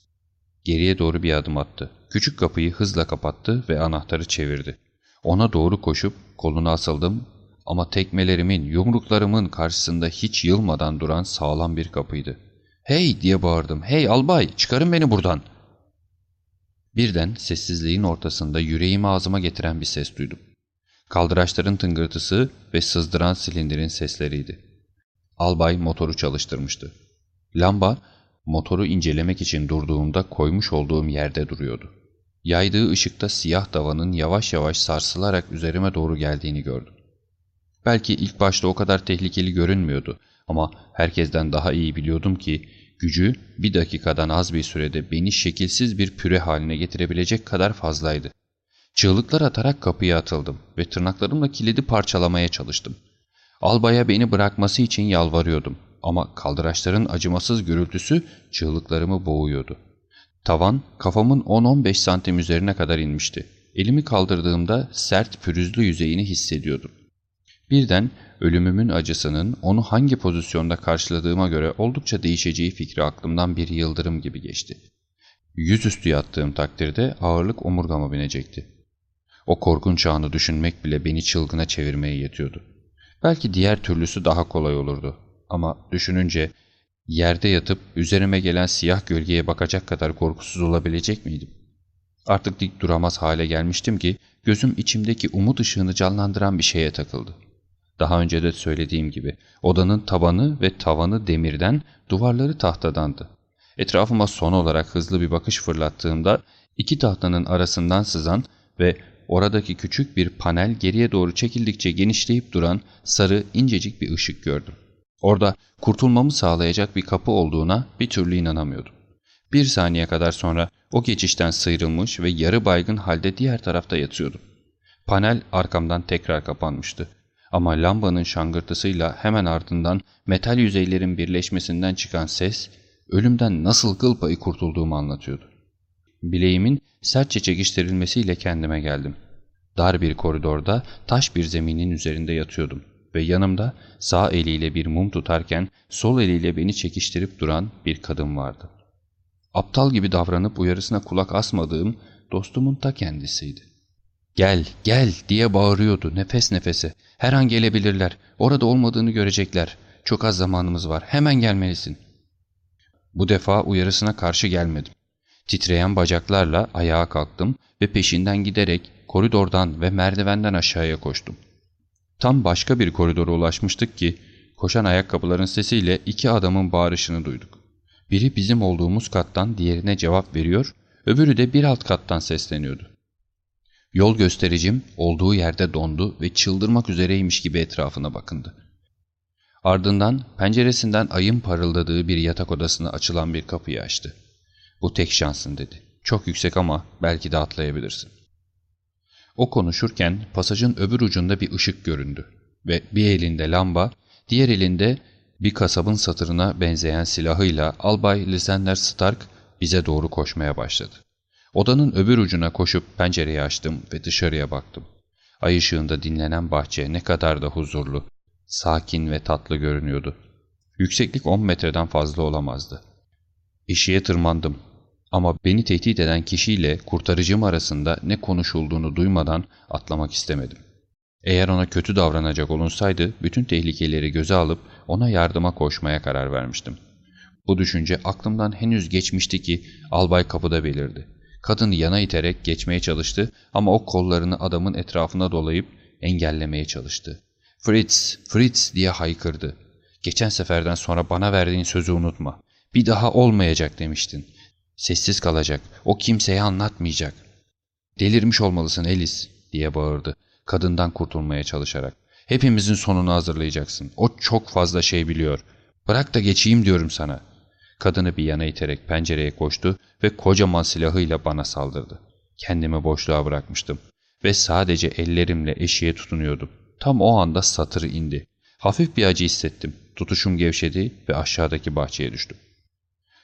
Geriye doğru bir adım attı. Küçük kapıyı hızla kapattı ve anahtarı çevirdi. Ona doğru koşup koluna asıldım Ama tekmelerimin, yumruklarımın karşısında hiç yılmadan duran sağlam bir kapıydı. ''Hey!'' diye bağırdım. ''Hey albay, çıkarın beni buradan!'' Birden sessizliğin ortasında yüreğimi ağzıma getiren bir ses duydum. Kaldıraçların tıngırtısı ve sızdıran silindirin sesleriydi. Albay motoru çalıştırmıştı. Lamba, motoru incelemek için durduğumda koymuş olduğum yerde duruyordu. Yaydığı ışıkta siyah davanın yavaş yavaş sarsılarak üzerime doğru geldiğini gördüm. Belki ilk başta o kadar tehlikeli görünmüyordu ama herkesten daha iyi biliyordum ki gücü bir dakikadan az bir sürede beni şekilsiz bir püre haline getirebilecek kadar fazlaydı. Çığlıklar atarak kapıya atıldım ve tırnaklarımla kilidi parçalamaya çalıştım. Albaya beni bırakması için yalvarıyordum ama kaldıraçların acımasız gürültüsü çığlıklarımı boğuyordu. Tavan kafamın 10-15 santim üzerine kadar inmişti. Elimi kaldırdığımda sert pürüzlü yüzeyini hissediyordum. Birden ölümümün acısının onu hangi pozisyonda karşıladığıma göre oldukça değişeceği fikri aklımdan bir yıldırım gibi geçti. Yüzüstü yattığım takdirde ağırlık omurgama binecekti. O korkunç anı düşünmek bile beni çılgına çevirmeye yetiyordu. Belki diğer türlüsü daha kolay olurdu. Ama düşününce yerde yatıp üzerime gelen siyah gölgeye bakacak kadar korkusuz olabilecek miydim? Artık dik duramaz hale gelmiştim ki gözüm içimdeki umut ışığını canlandıran bir şeye takıldı. Daha önce de söylediğim gibi odanın tabanı ve tavanı demirden, duvarları tahtadandı. Etrafıma son olarak hızlı bir bakış fırlattığımda iki tahtanın arasından sızan ve oradaki küçük bir panel geriye doğru çekildikçe genişleyip duran sarı incecik bir ışık gördüm. Orada kurtulmamı sağlayacak bir kapı olduğuna bir türlü inanamıyordum. Bir saniye kadar sonra o geçişten sıyrılmış ve yarı baygın halde diğer tarafta yatıyordum. Panel arkamdan tekrar kapanmıştı. Ama lambanın şangırtısıyla hemen ardından metal yüzeylerin birleşmesinden çıkan ses, ölümden nasıl kıl payı kurtulduğumu anlatıyordu. Bileğimin sertçe çekiştirilmesiyle kendime geldim. Dar bir koridorda taş bir zeminin üzerinde yatıyordum ve yanımda sağ eliyle bir mum tutarken sol eliyle beni çekiştirip duran bir kadın vardı. Aptal gibi davranıp uyarısına kulak asmadığım dostumun ta kendisiydi. Gel, gel diye bağırıyordu nefes nefese. Her an gelebilirler. Orada olmadığını görecekler. Çok az zamanımız var. Hemen gelmelisin. Bu defa uyarısına karşı gelmedim. Titreyen bacaklarla ayağa kalktım ve peşinden giderek koridordan ve merdivenden aşağıya koştum. Tam başka bir koridora ulaşmıştık ki koşan ayakkabıların sesiyle iki adamın bağırışını duyduk. Biri bizim olduğumuz kattan diğerine cevap veriyor, öbürü de bir alt kattan sesleniyordu. Yol göstericim olduğu yerde dondu ve çıldırmak üzereymiş gibi etrafına bakındı. Ardından penceresinden ayın parıldadığı bir yatak odasına açılan bir kapıyı açtı. Bu tek şansın dedi. Çok yüksek ama belki de atlayabilirsin. O konuşurken pasajın öbür ucunda bir ışık göründü ve bir elinde lamba, diğer elinde bir kasabın satırına benzeyen silahıyla Albay Lysander Stark bize doğru koşmaya başladı. Odanın öbür ucuna koşup pencereyi açtım ve dışarıya baktım. Ay ışığında dinlenen bahçe ne kadar da huzurlu, sakin ve tatlı görünüyordu. Yükseklik 10 metreden fazla olamazdı. İşiye tırmandım ama beni tehdit eden kişiyle kurtarıcım arasında ne konuşulduğunu duymadan atlamak istemedim. Eğer ona kötü davranacak olunsaydı bütün tehlikeleri göze alıp ona yardıma koşmaya karar vermiştim. Bu düşünce aklımdan henüz geçmişti ki albay kapıda belirdi. Kadını yana iterek geçmeye çalıştı ama o kollarını adamın etrafına dolayıp engellemeye çalıştı. ''Fritz, Fritz!'' diye haykırdı. ''Geçen seferden sonra bana verdiğin sözü unutma. Bir daha olmayacak demiştin. Sessiz kalacak, o kimseye anlatmayacak.'' ''Delirmiş olmalısın Elis!'' diye bağırdı, kadından kurtulmaya çalışarak. ''Hepimizin sonunu hazırlayacaksın. O çok fazla şey biliyor. Bırak da geçeyim diyorum sana.'' Kadını bir yana iterek pencereye koştu ve kocaman silahıyla bana saldırdı. Kendimi boşluğa bırakmıştım ve sadece ellerimle eşiğe tutunuyordum. Tam o anda satırı indi. Hafif bir acı hissettim. Tutuşum gevşedi ve aşağıdaki bahçeye düştüm.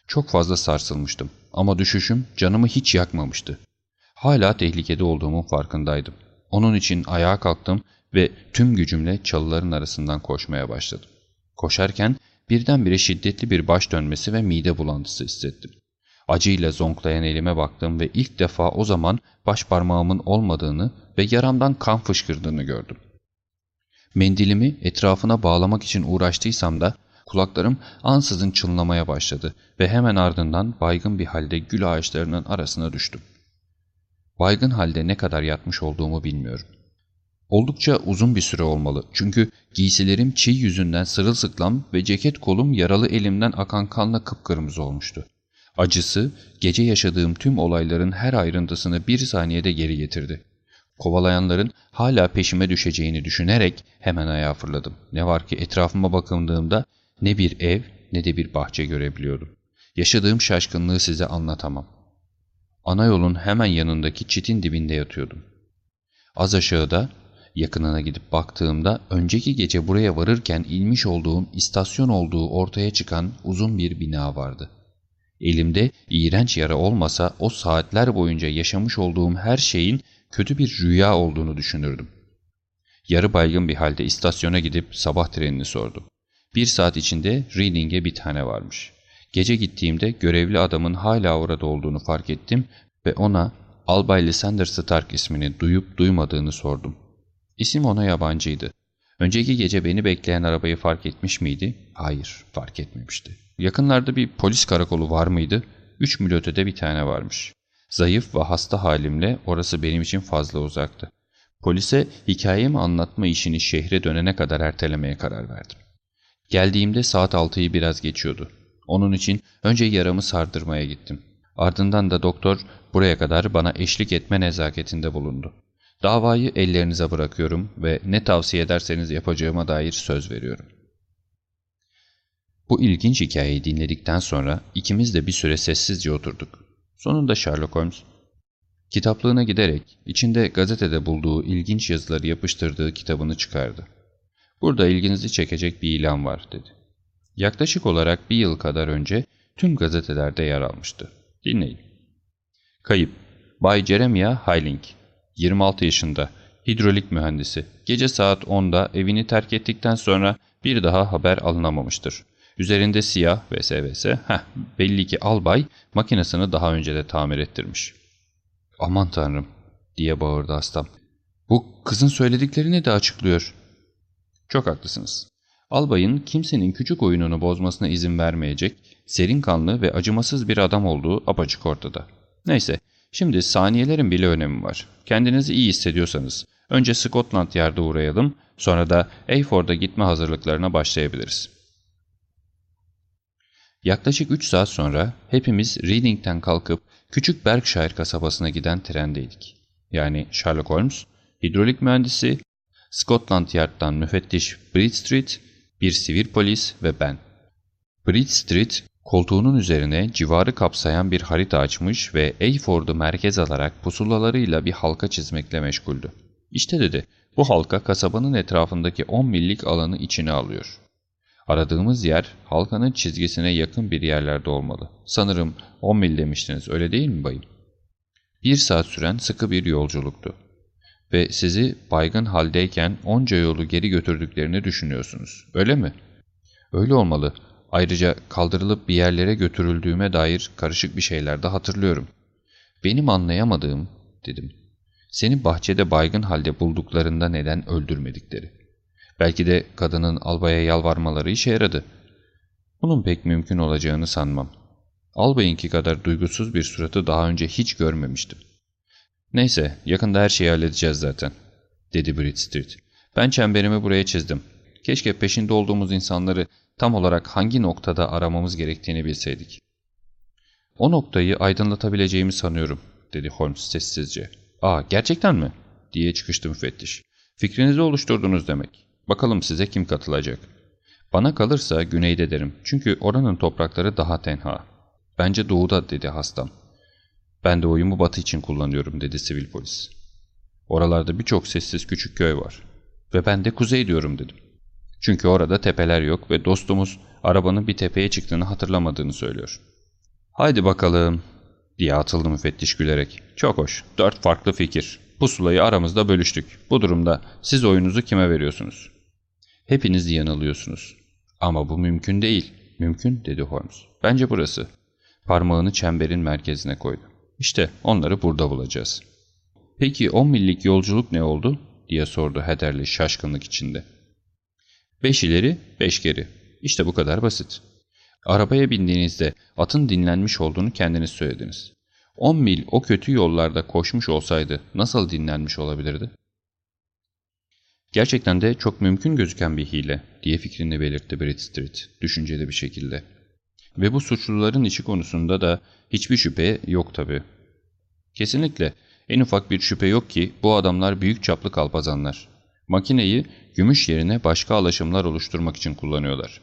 Çok fazla sarsılmıştım ama düşüşüm canımı hiç yakmamıştı. Hala tehlikede olduğumun farkındaydım. Onun için ayağa kalktım ve tüm gücümle çalıların arasından koşmaya başladım. Koşarken birdenbire şiddetli bir baş dönmesi ve mide bulantısı hissettim. Acıyla zonklayan elime baktım ve ilk defa o zaman baş parmağımın olmadığını ve yaramdan kan fışkırdığını gördüm. Mendilimi etrafına bağlamak için uğraştıysam da kulaklarım ansızın çınlamaya başladı ve hemen ardından baygın bir halde gül ağaçlarının arasına düştüm. Baygın halde ne kadar yatmış olduğumu bilmiyorum. Oldukça uzun bir süre olmalı çünkü giysilerim çiğ yüzünden sırılsıklam ve ceket kolum yaralı elimden akan kanla kıpkırmızı olmuştu. Acısı gece yaşadığım tüm olayların her ayrıntısını bir saniyede geri getirdi. Kovalayanların hala peşime düşeceğini düşünerek hemen ayağa fırladım. Ne var ki etrafıma bakındığımda ne bir ev ne de bir bahçe görebiliyordum. Yaşadığım şaşkınlığı size anlatamam. Ana yolun hemen yanındaki çitin dibinde yatıyordum. Az aşağıda yakınına gidip baktığımda önceki gece buraya varırken inmiş olduğum istasyon olduğu ortaya çıkan uzun bir bina vardı. Elimde iğrenç yara olmasa o saatler boyunca yaşamış olduğum her şeyin kötü bir rüya olduğunu düşünürdüm. Yarı baygın bir halde istasyona gidip sabah trenini sordum. Bir saat içinde Reading'e bir tane varmış. Gece gittiğimde görevli adamın hala orada olduğunu fark ettim ve ona Albay Lysander Stark ismini duyup duymadığını sordum. İsim ona yabancıydı. Önceki gece beni bekleyen arabayı fark etmiş miydi? Hayır, fark etmemişti. Yakınlarda bir polis karakolu var mıydı? Üç mil ötede bir tane varmış. Zayıf ve hasta halimle orası benim için fazla uzaktı. Polise hikayemi anlatma işini şehre dönene kadar ertelemeye karar verdim. Geldiğimde saat altıyı biraz geçiyordu. Onun için önce yaramı sardırmaya gittim. Ardından da doktor buraya kadar bana eşlik etme nezaketinde bulundu. Davayı ellerinize bırakıyorum ve ne tavsiye ederseniz yapacağıma dair söz veriyorum. Bu ilginç hikayeyi dinledikten sonra ikimiz de bir süre sessizce oturduk. Sonunda Sherlock Holmes, kitaplığına giderek içinde gazetede bulduğu ilginç yazıları yapıştırdığı kitabını çıkardı. Burada ilginizi çekecek bir ilan var dedi. Yaklaşık olarak bir yıl kadar önce tüm gazetelerde yer almıştı. Dinleyin. Kayıp Bay Jeremiah Hayling 26 yaşında hidrolik mühendisi. Gece saat 10'da evini terk ettikten sonra bir daha haber alınamamıştır. Üzerinde siyah vs heh, belli ki albay makinesini daha önce de tamir ettirmiş. Aman tanrım diye bağırdı hastam. Bu kızın söylediklerini de açıklıyor. Çok haklısınız. Albayın kimsenin küçük oyununu bozmasına izin vermeyecek, serin kanlı ve acımasız bir adam olduğu apaçık ortada. Neyse, şimdi saniyelerin bile önemi var. Kendinizi iyi hissediyorsanız, önce Scotland Yard'a uğrayalım, sonra da Eyford'a gitme hazırlıklarına başlayabiliriz. Yaklaşık 3 saat sonra hepimiz Reading'den kalkıp küçük Berkshire kasabasına giden trendeydik. Yani Sherlock Holmes, hidrolik mühendisi, Scotland Yard'dan müfettiş Bridge bir sivil polis ve ben. Bridge koltuğunun üzerine civarı kapsayan bir harita açmış ve Eyford'u merkez alarak pusulalarıyla bir halka çizmekle meşguldü. İşte dedi, bu halka kasabanın etrafındaki 10 millik alanı içine alıyor. Aradığımız yer halkanın çizgisine yakın bir yerlerde olmalı. Sanırım 10 mil demiştiniz öyle değil mi bayım? Bir saat süren sıkı bir yolculuktu. Ve sizi baygın haldeyken onca yolu geri götürdüklerini düşünüyorsunuz. Öyle mi? Öyle olmalı. Ayrıca kaldırılıp bir yerlere götürüldüğüme dair karışık bir şeyler de hatırlıyorum. Benim anlayamadığım, dedim. Seni bahçede baygın halde bulduklarında neden öldürmedikleri. Belki de kadının albaya yalvarmaları işe yaradı. Bunun pek mümkün olacağını sanmam. Albayınki kadar duygusuz bir suratı daha önce hiç görmemiştim. Neyse, yakında her şeyi halledeceğiz zaten, dedi Bridgestreet. Ben çemberimi buraya çizdim. Keşke peşinde olduğumuz insanları tam olarak hangi noktada aramamız gerektiğini bilseydik. O noktayı aydınlatabileceğimi sanıyorum, dedi Holmes sessizce. Aa, gerçekten mi? diye çıkıştı müfettiş. Fikrinizi oluşturdunuz demek. Bakalım size kim katılacak. Bana kalırsa güneyde derim. Çünkü oranın toprakları daha tenha. Bence doğuda dedi hastam. Ben de oyumu batı için kullanıyorum dedi sivil polis. Oralarda birçok sessiz küçük köy var. Ve ben de kuzey diyorum dedim. Çünkü orada tepeler yok ve dostumuz arabanın bir tepeye çıktığını hatırlamadığını söylüyor. Haydi bakalım diye atıldı müfettiş gülerek. Çok hoş. Dört farklı fikir. Pusulayı aramızda bölüştük. Bu durumda siz oyunuzu kime veriyorsunuz? Hepiniz yanılıyorsunuz. Ama bu mümkün değil. Mümkün dedi Holmes. Bence burası. Parmağını çemberin merkezine koydu. İşte onları burada bulacağız. Peki 10 millik yolculuk ne oldu? diye sordu Heatherley şaşkınlık içinde. Beş ileri, beş geri. İşte bu kadar basit. Arabaya bindiğinizde atın dinlenmiş olduğunu kendiniz söylediniz. 10 mil o kötü yollarda koşmuş olsaydı nasıl dinlenmiş olabilirdi? Gerçekten de çok mümkün gözüken bir hile diye fikrini belirtti Bradstreet düşünceli bir şekilde. Ve bu suçluların işi konusunda da hiçbir şüphe yok tabi. Kesinlikle en ufak bir şüphe yok ki bu adamlar büyük çaplı kalpazanlar. Makineyi gümüş yerine başka alaşımlar oluşturmak için kullanıyorlar.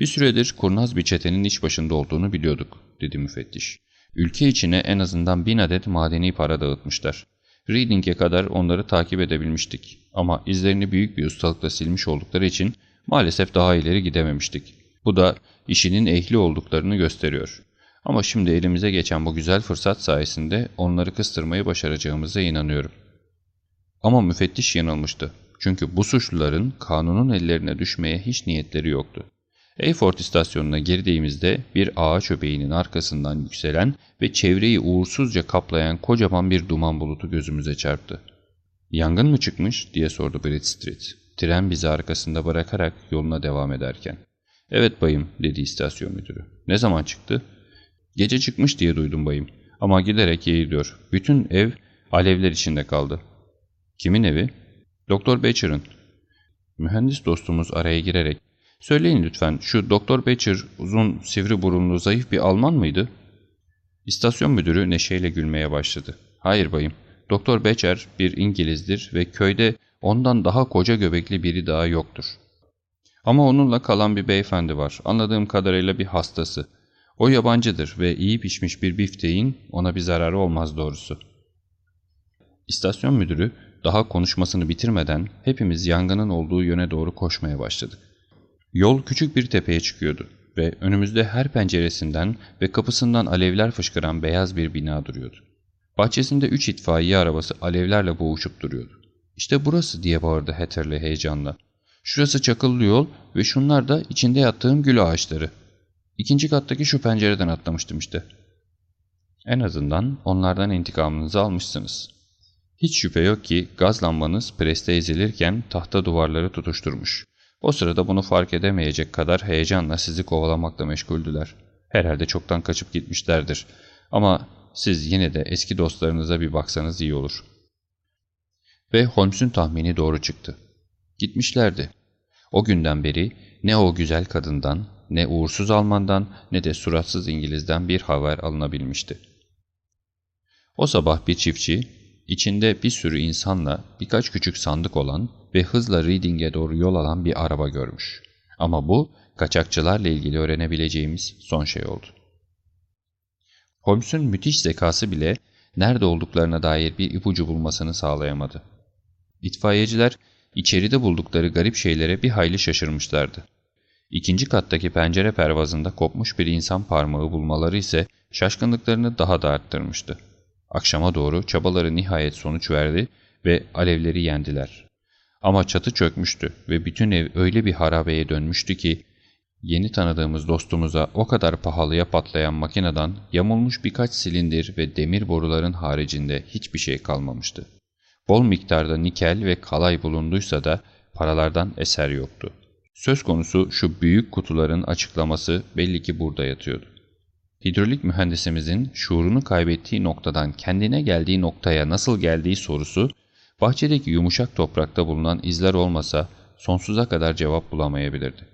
Bir süredir kurnaz bir çetenin iş başında olduğunu biliyorduk, dedi müfettiş. Ülke içine en azından bin adet madeni para dağıtmışlar. Reading'e kadar onları takip edebilmiştik. Ama izlerini büyük bir ustalıkla silmiş oldukları için maalesef daha ileri gidememiştik. Bu da işinin ehli olduklarını gösteriyor. Ama şimdi elimize geçen bu güzel fırsat sayesinde onları kıstırmayı başaracağımıza inanıyorum. Ama müfettiş yanılmıştı. Çünkü bu suçluların kanunun ellerine düşmeye hiç niyetleri yoktu. Eyfort istasyonuna girdiğimizde bir ağaç öbeğinin arkasından yükselen ve çevreyi uğursuzca kaplayan kocaman bir duman bulutu gözümüze çarptı. ''Yangın mı çıkmış?'' diye sordu Bradstreet. Tren bizi arkasında bırakarak yoluna devam ederken. ''Evet bayım'' dedi istasyon müdürü. ''Ne zaman çıktı?'' ''Gece çıkmış diye duydum bayım. Ama giderek yayılıyor. Bütün ev alevler içinde kaldı.'' ''Kimin evi?'' ''Doktor Becher'ın.'' Mühendis dostumuz araya girerek ''Söyleyin lütfen şu Doktor Becher uzun sivri burunlu zayıf bir Alman mıydı?'' İstasyon müdürü neşeyle gülmeye başladı. ''Hayır bayım. Doktor Becher bir İngilizdir ve köyde ondan daha koca göbekli biri daha yoktur. Ama onunla kalan bir beyefendi var. Anladığım kadarıyla bir hastası. O yabancıdır ve iyi pişmiş bir bifteğin ona bir zararı olmaz doğrusu. İstasyon müdürü daha konuşmasını bitirmeden hepimiz yangının olduğu yöne doğru koşmaya başladık. Yol küçük bir tepeye çıkıyordu ve önümüzde her penceresinden ve kapısından alevler fışkıran beyaz bir bina duruyordu. Bahçesinde üç itfaiye arabası alevlerle boğuşup duruyordu. İşte burası diye bağırdı Hatterley heyecanla. Şurası çakıllı yol ve şunlar da içinde yattığım gül ağaçları. İkinci kattaki şu pencereden atlamıştım işte. En azından onlardan intikamınızı almışsınız. Hiç şüphe yok ki gaz lambanız preste ezilirken tahta duvarları tutuşturmuş. O sırada bunu fark edemeyecek kadar heyecanla sizi kovalamakla meşguldüler. Herhalde çoktan kaçıp gitmişlerdir. Ama siz yine de eski dostlarınıza bir baksanız iyi olur. Ve Holmes'un tahmini doğru çıktı. Gitmişlerdi. O günden beri ne o güzel kadından, ne uğursuz Almandan, ne de suratsız İngiliz'den bir haber alınabilmişti. O sabah bir çiftçi, içinde bir sürü insanla birkaç küçük sandık olan ve hızla Reading'e doğru yol alan bir araba görmüş. Ama bu, kaçakçılarla ilgili öğrenebileceğimiz son şey oldu. Holmes'un müthiş zekası bile nerede olduklarına dair bir ipucu bulmasını sağlayamadı. İtfaiyeciler içeride buldukları garip şeylere bir hayli şaşırmışlardı. İkinci kattaki pencere pervazında kopmuş bir insan parmağı bulmaları ise şaşkınlıklarını daha da arttırmıştı. Akşama doğru çabaları nihayet sonuç verdi ve alevleri yendiler. Ama çatı çökmüştü ve bütün ev öyle bir harabeye dönmüştü ki Yeni tanıdığımız dostumuza o kadar pahalıya patlayan makineden yamulmuş birkaç silindir ve demir boruların haricinde hiçbir şey kalmamıştı. Bol miktarda nikel ve kalay bulunduysa da paralardan eser yoktu. Söz konusu şu büyük kutuların açıklaması belli ki burada yatıyordu. Hidrolik mühendisimizin şuurunu kaybettiği noktadan kendine geldiği noktaya nasıl geldiği sorusu, bahçedeki yumuşak toprakta bulunan izler olmasa sonsuza kadar cevap bulamayabilirdi.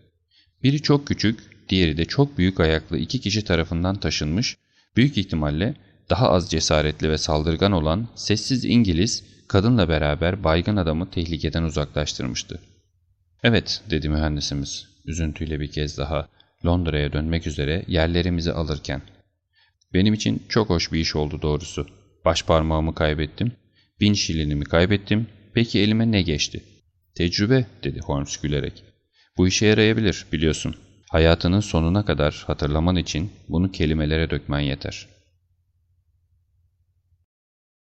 Biri çok küçük, diğeri de çok büyük ayaklı iki kişi tarafından taşınmış, büyük ihtimalle daha az cesaretli ve saldırgan olan sessiz İngiliz, kadınla beraber baygın adamı tehlikeden uzaklaştırmıştı. ''Evet'' dedi mühendisimiz, üzüntüyle bir kez daha Londra'ya dönmek üzere yerlerimizi alırken. ''Benim için çok hoş bir iş oldu doğrusu. Baş parmağımı kaybettim, bin şilinimi kaybettim, peki elime ne geçti?'' ''Tecrübe'' dedi Holmes gülerek. Bu işe yarayabilir biliyorsun. Hayatının sonuna kadar hatırlaman için bunu kelimelere dökmen yeter.